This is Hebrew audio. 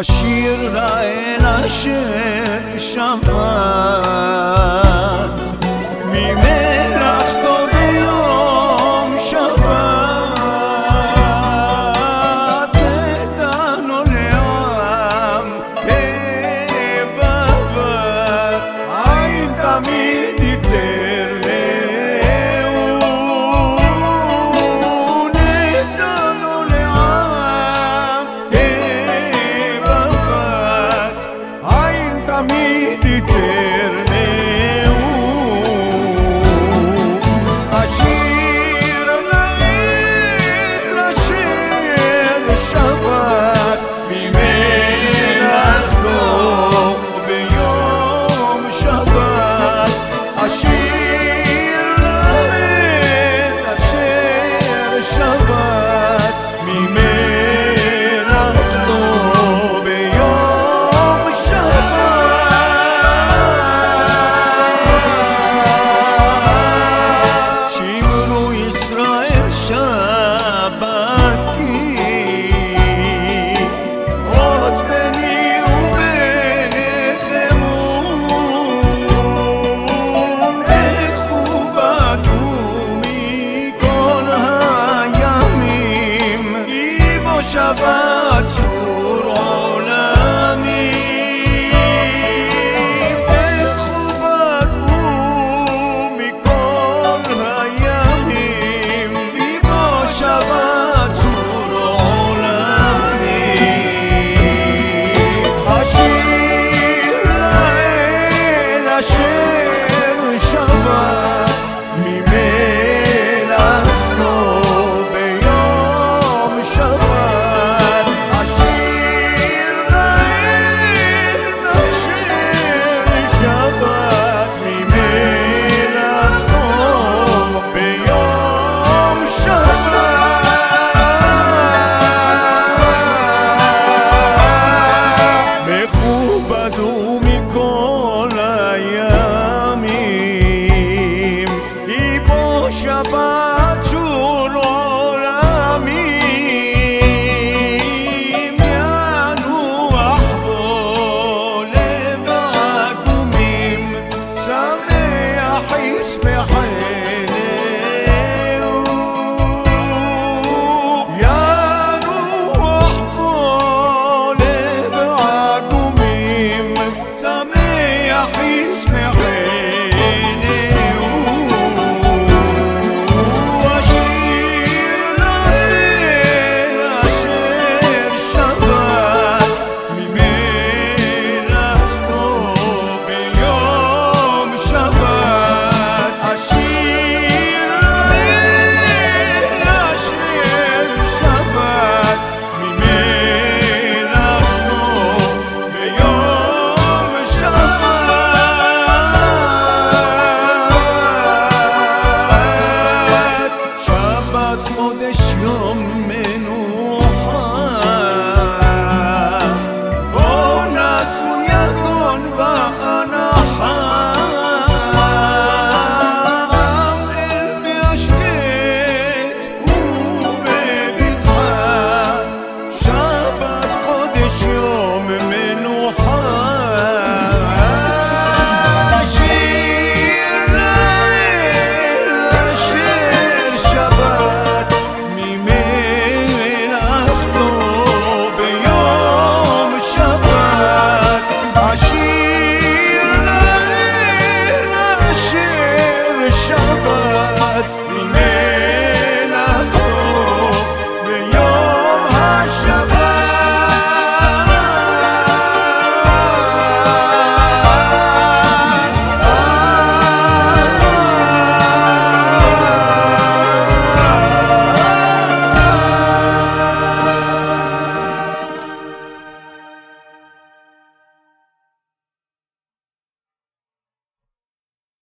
אשיר לאל השם.